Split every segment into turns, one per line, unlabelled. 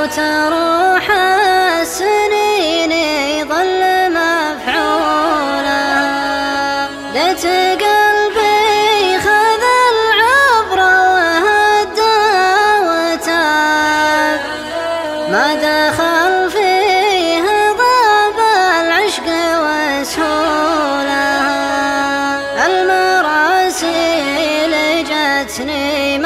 لو تروح السنين يظل مفعولا. ليت قلبي خذ العبر وهدى وتاب. ما دخل فيه ضاب العشق وسهولا. المراسيل جتني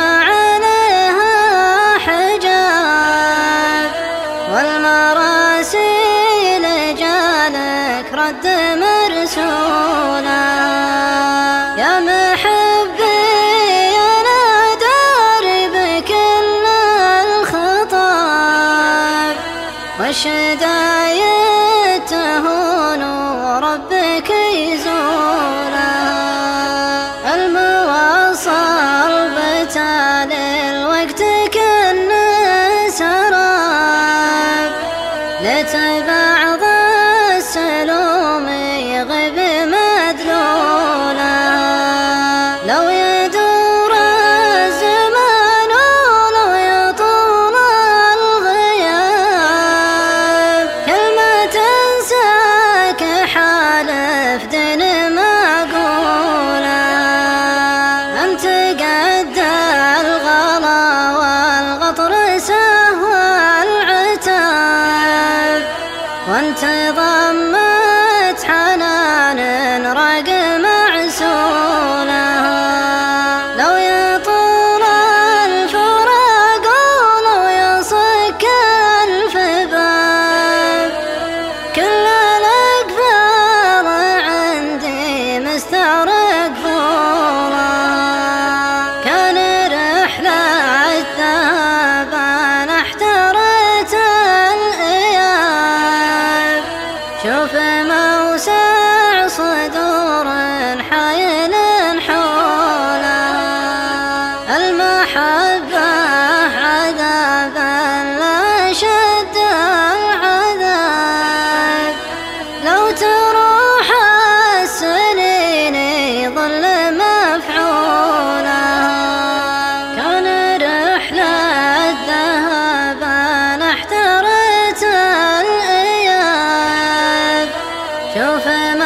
خاتم رسولا. يا محبي أنا داري بكل الخطاب والشدايا تهون وربك يزولا. المواصل بتالي الوقت كنا سراب. لتبعون وانت ضمت شوف شوف موسع